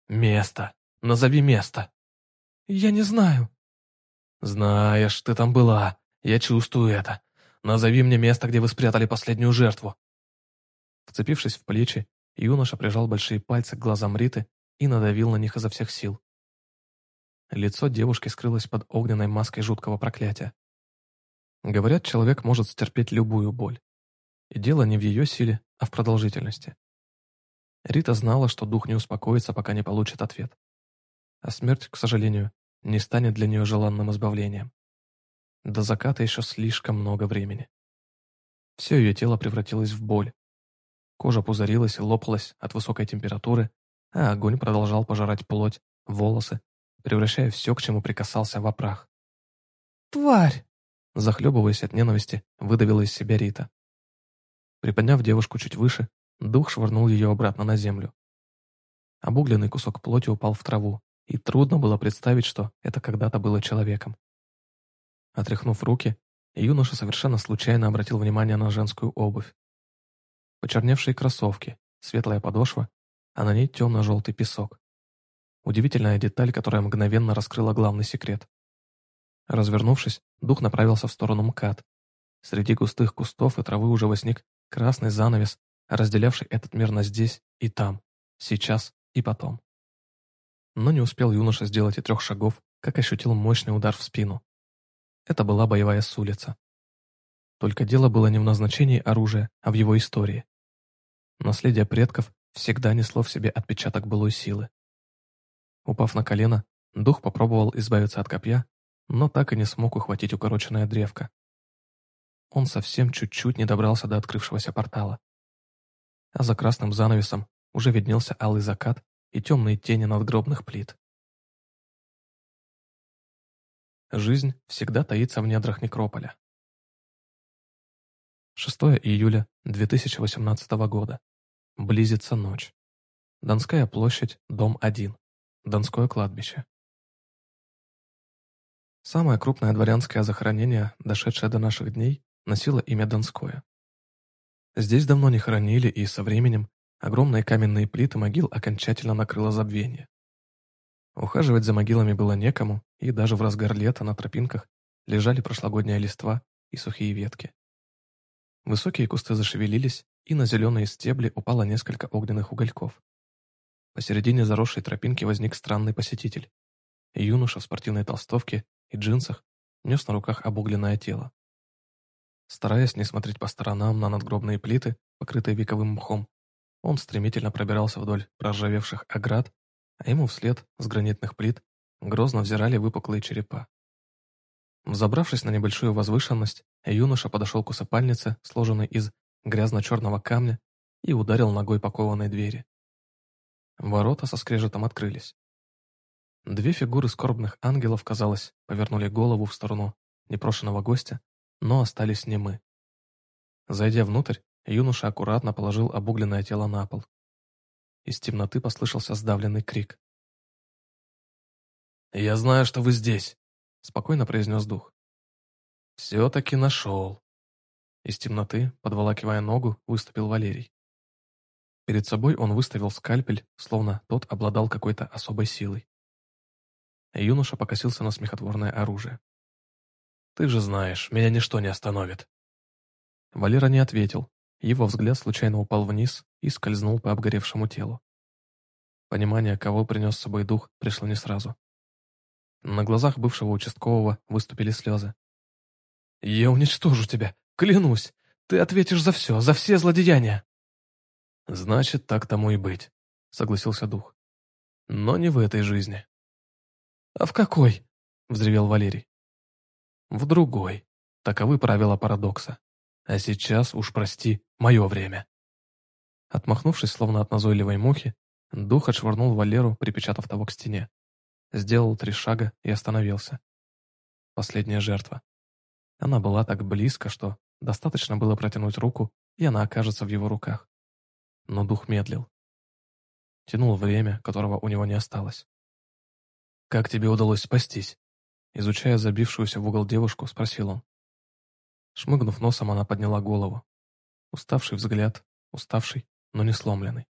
«Место! Назови место!» «Я не знаю». «Знаешь, ты там была. Я чувствую это. Назови мне место, где вы спрятали последнюю жертву». Вцепившись в плечи, юноша прижал большие пальцы к глазам Риты и надавил на них изо всех сил. Лицо девушки скрылось под огненной маской жуткого проклятия. Говорят, человек может стерпеть любую боль. И дело не в ее силе, а в продолжительности. Рита знала, что дух не успокоится, пока не получит ответ. А смерть, к сожалению, не станет для нее желанным избавлением. До заката еще слишком много времени. Все ее тело превратилось в боль. Кожа пузырилась и лопалась от высокой температуры, а огонь продолжал пожирать плоть, волосы превращая все, к чему прикасался, в опрах. «Тварь!» Захлебываясь от ненависти, выдавила из себя Рита. Приподняв девушку чуть выше, дух швырнул ее обратно на землю. Обугленный кусок плоти упал в траву, и трудно было представить, что это когда-то было человеком. Отряхнув руки, юноша совершенно случайно обратил внимание на женскую обувь. Почерневшие кроссовки, светлая подошва, а на ней темно-желтый песок. Удивительная деталь, которая мгновенно раскрыла главный секрет. Развернувшись, дух направился в сторону МКАД. Среди густых кустов и травы уже возник красный занавес, разделявший этот мир на здесь и там, сейчас и потом. Но не успел юноша сделать и трех шагов, как ощутил мощный удар в спину. Это была боевая с. Только дело было не в назначении оружия, а в его истории. Наследие предков всегда несло в себе отпечаток былой силы. Упав на колено, дух попробовал избавиться от копья, но так и не смог ухватить укороченное древко. Он совсем чуть-чуть не добрался до открывшегося портала. А за красным занавесом уже виднелся алый закат и темные тени надгробных плит. Жизнь всегда таится в недрах некрополя. 6 июля 2018 года. Близится ночь. Донская площадь, дом 1. Донское кладбище. Самое крупное дворянское захоронение, дошедшее до наших дней, носило имя Донское. Здесь давно не хоронили, и со временем огромные каменные плиты могил окончательно накрыло забвение. Ухаживать за могилами было некому, и даже в разгар лета на тропинках лежали прошлогодняя листва и сухие ветки. Высокие кусты зашевелились, и на зеленые стебли упало несколько огненных угольков. Посередине заросшей тропинки возник странный посетитель. Юноша в спортивной толстовке и джинсах нес на руках обугленное тело. Стараясь не смотреть по сторонам на надгробные плиты, покрытые вековым мхом, он стремительно пробирался вдоль проржавевших оград, а ему вслед, с гранитных плит, грозно взирали выпуклые черепа. Взобравшись на небольшую возвышенность, юноша подошел к усыпальнице, сложенной из грязно-черного камня, и ударил ногой по кованой двери. Ворота со скрежетом открылись. Две фигуры скорбных ангелов, казалось, повернули голову в сторону непрошенного гостя, но остались немы. Зайдя внутрь, юноша аккуратно положил обугленное тело на пол. Из темноты послышался сдавленный крик. «Я знаю, что вы здесь», — спокойно произнес дух. «Все-таки нашел». Из темноты, подволакивая ногу, выступил Валерий. Перед собой он выставил скальпель, словно тот обладал какой-то особой силой. Юноша покосился на смехотворное оружие. «Ты же знаешь, меня ничто не остановит». Валера не ответил. Его взгляд случайно упал вниз и скользнул по обгоревшему телу. Понимание, кого принес с собой дух, пришло не сразу. На глазах бывшего участкового выступили слезы. «Я уничтожу тебя, клянусь! Ты ответишь за все, за все злодеяния!» «Значит, так тому и быть», — согласился дух. «Но не в этой жизни». «А в какой?» — взревел Валерий. «В другой. Таковы правила парадокса. А сейчас, уж прости, мое время». Отмахнувшись, словно от назойливой мухи, дух отшвырнул Валеру, припечатав того к стене. Сделал три шага и остановился. Последняя жертва. Она была так близко, что достаточно было протянуть руку, и она окажется в его руках но дух медлил. Тянул время, которого у него не осталось. «Как тебе удалось спастись?» Изучая забившуюся в угол девушку, спросил он. Шмыгнув носом, она подняла голову. Уставший взгляд, уставший, но не сломленный.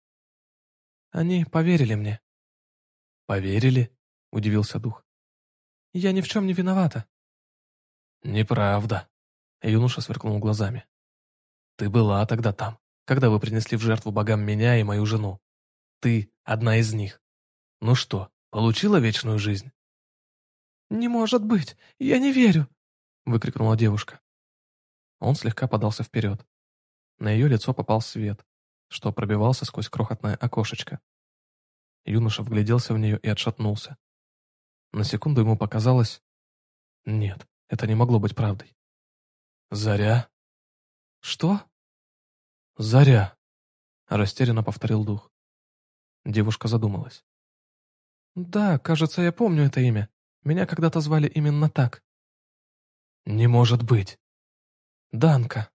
«Они поверили мне». «Поверили?» — удивился дух. «Я ни в чем не виновата». «Неправда», — юноша сверкнул глазами. «Ты была тогда там когда вы принесли в жертву богам меня и мою жену. Ты одна из них. Ну что, получила вечную жизнь?» «Не может быть! Я не верю!» — выкрикнула девушка. Он слегка подался вперед. На ее лицо попал свет, что пробивался сквозь крохотное окошечко. Юноша вгляделся в нее и отшатнулся. На секунду ему показалось... Нет, это не могло быть правдой. «Заря?» «Что?» «Заря», — растерянно повторил дух. Девушка задумалась. «Да, кажется, я помню это имя. Меня когда-то звали именно так». «Не может быть». «Данка».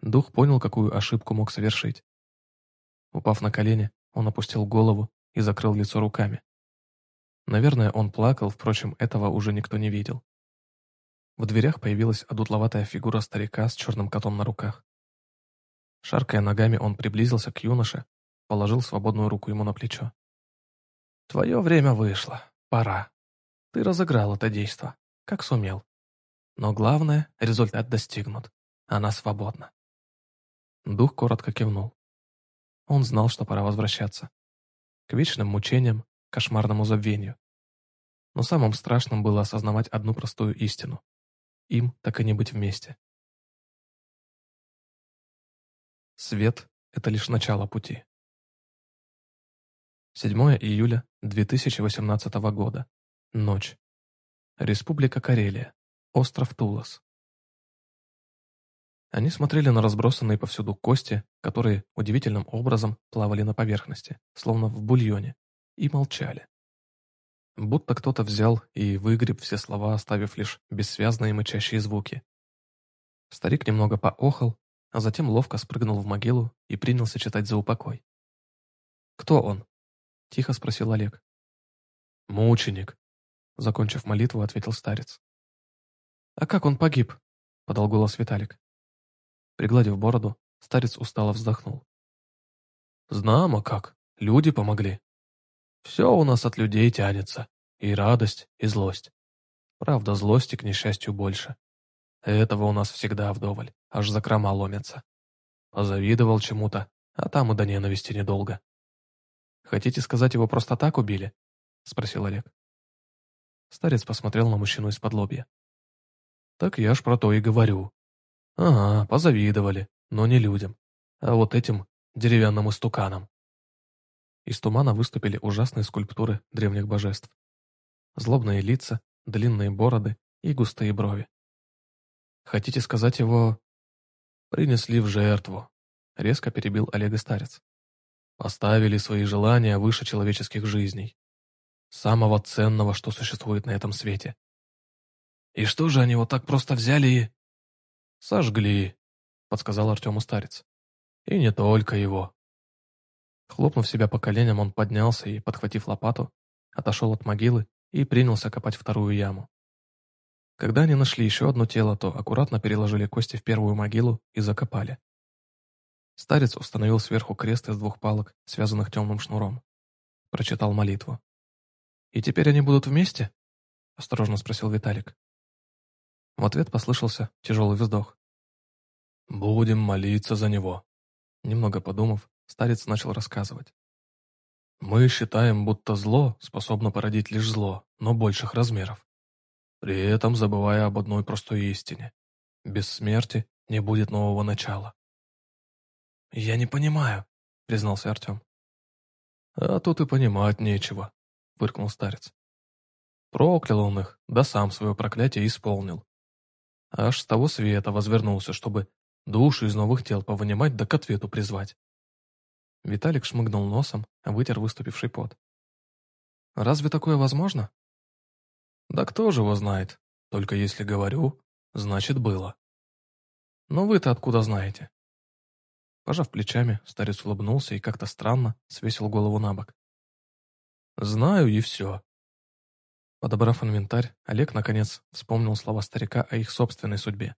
Дух понял, какую ошибку мог совершить. Упав на колени, он опустил голову и закрыл лицо руками. Наверное, он плакал, впрочем, этого уже никто не видел. В дверях появилась одутловатая фигура старика с черным котом на руках. Шаркая ногами, он приблизился к юноше, положил свободную руку ему на плечо. «Твое время вышло. Пора. Ты разыграл это действо, как сумел. Но главное, результат достигнут. Она свободна». Дух коротко кивнул. Он знал, что пора возвращаться. К вечным мучениям, кошмарному забвению. Но самым страшным было осознавать одну простую истину. Им так и не быть вместе. Свет — это лишь начало пути. 7 июля 2018 года. Ночь. Республика Карелия. Остров Тулас. Они смотрели на разбросанные повсюду кости, которые удивительным образом плавали на поверхности, словно в бульоне, и молчали. Будто кто-то взял и выгреб все слова, оставив лишь бессвязные мычащие звуки. Старик немного поохал, а затем ловко спрыгнул в могилу и принялся читать за упокой. «Кто он?» — тихо спросил Олег. «Мученик», — закончив молитву, ответил старец. «А как он погиб?» — подал голос Виталик. Пригладив бороду, старец устало вздохнул. «Знамо как, люди помогли. Все у нас от людей тянется, и радость, и злость. Правда, злости, к несчастью, больше. Этого у нас всегда вдоволь, аж закрома ломятся. Позавидовал чему-то, а там и до ненависти недолго. «Хотите сказать, его просто так убили?» — спросил Олег. Старец посмотрел на мужчину из-под лобья. «Так я ж про то и говорю. Ага, позавидовали, но не людям, а вот этим деревянным истуканам. Из тумана выступили ужасные скульптуры древних божеств. Злобные лица, длинные бороды и густые брови. Хотите сказать его... Принесли в жертву, резко перебил Олега старец. Поставили свои желания выше человеческих жизней. Самого ценного, что существует на этом свете. И что же они вот так просто взяли и... Сожгли, подсказал Артему старец. И не только его. Хлопнув себя по коленям, он поднялся и, подхватив лопату, отошел от могилы и принялся копать вторую яму. Когда они нашли еще одно тело, то аккуратно переложили кости в первую могилу и закопали. Старец установил сверху крест из двух палок, связанных темным шнуром. Прочитал молитву. «И теперь они будут вместе?» — осторожно спросил Виталик. В ответ послышался тяжелый вздох. «Будем молиться за него», — немного подумав, Старец начал рассказывать. «Мы считаем, будто зло способно породить лишь зло, но больших размеров. При этом забывая об одной простой истине. Без смерти не будет нового начала». «Я не понимаю», — признался Артем. «А тут и понимать нечего», — выркнул старец. Проклял он их, да сам свое проклятие исполнил. Аж с того света возвернулся, чтобы душу из новых тел повынимать да к ответу призвать. Виталик шмыгнул носом, вытер выступивший пот. «Разве такое возможно?» «Да кто же его знает? Только если говорю, значит было». «Но вы-то откуда знаете?» Пожав плечами, старец улыбнулся и как-то странно свесил голову на бок. «Знаю и все». Подобрав инвентарь, Олег, наконец, вспомнил слова старика о их собственной судьбе.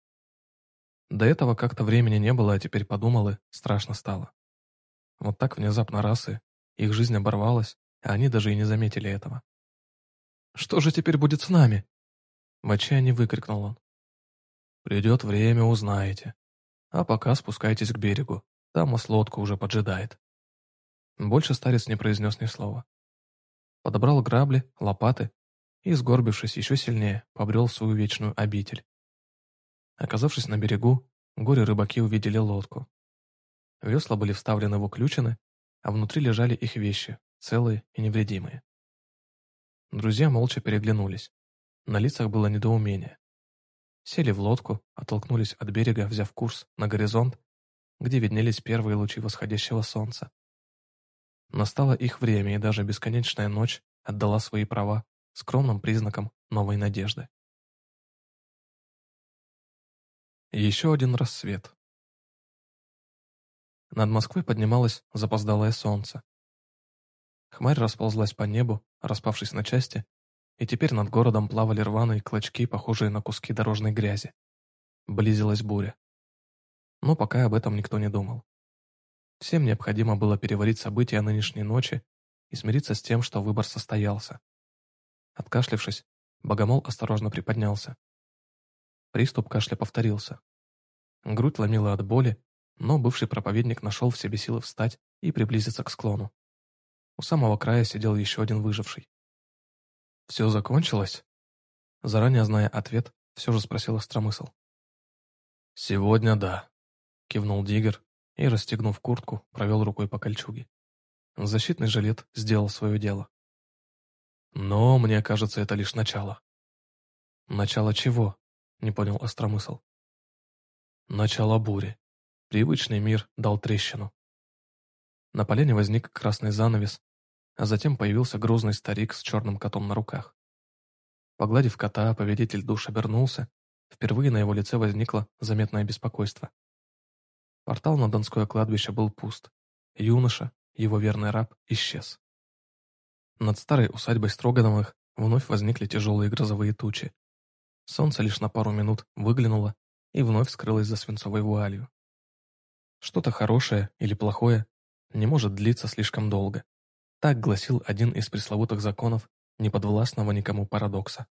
До этого как-то времени не было, а теперь подумал и страшно стало. Вот так внезапно расы, их жизнь оборвалась, а они даже и не заметили этого. «Что же теперь будет с нами?» В отчаянии выкрикнул он. «Придет время, узнаете. А пока спускайтесь к берегу, там вас лодка уже поджидает». Больше старец не произнес ни слова. Подобрал грабли, лопаты и, сгорбившись еще сильнее, побрел в свою вечную обитель. Оказавшись на берегу, горе-рыбаки увидели лодку. Весла были вставлены в уключены, а внутри лежали их вещи, целые и невредимые. Друзья молча переглянулись. На лицах было недоумение. Сели в лодку, оттолкнулись от берега, взяв курс на горизонт, где виднелись первые лучи восходящего солнца. Настало их время, и даже бесконечная ночь отдала свои права скромным признакам новой надежды. Еще один рассвет. Над Москвой поднималось запоздалое солнце. Хмарь расползлась по небу, распавшись на части, и теперь над городом плавали рваные клочки, похожие на куски дорожной грязи. Близилась буря. Но пока об этом никто не думал. Всем необходимо было переварить события нынешней ночи и смириться с тем, что выбор состоялся. Откашлившись, Богомол осторожно приподнялся. Приступ кашля повторился. Грудь ломила от боли, но бывший проповедник нашел в себе силы встать и приблизиться к склону. У самого края сидел еще один выживший. «Все закончилось?» Заранее зная ответ, все же спросил Остромысл. «Сегодня да», — кивнул Диггер и, расстегнув куртку, провел рукой по кольчуге. Защитный жилет сделал свое дело. «Но, мне кажется, это лишь начало». «Начало чего?» — не понял Остромысл. «Начало бури», Привычный мир дал трещину. На поляне возник красный занавес, а затем появился грузный старик с черным котом на руках. Погладив кота, повелитель душ обернулся, впервые на его лице возникло заметное беспокойство. Портал на Донское кладбище был пуст. Юноша, его верный раб, исчез. Над старой усадьбой Строгановых вновь возникли тяжелые грозовые тучи. Солнце лишь на пару минут выглянуло и вновь скрылось за свинцовой вуалью. Что-то хорошее или плохое не может длиться слишком долго. Так гласил один из пресловутых законов неподвластного никому парадокса.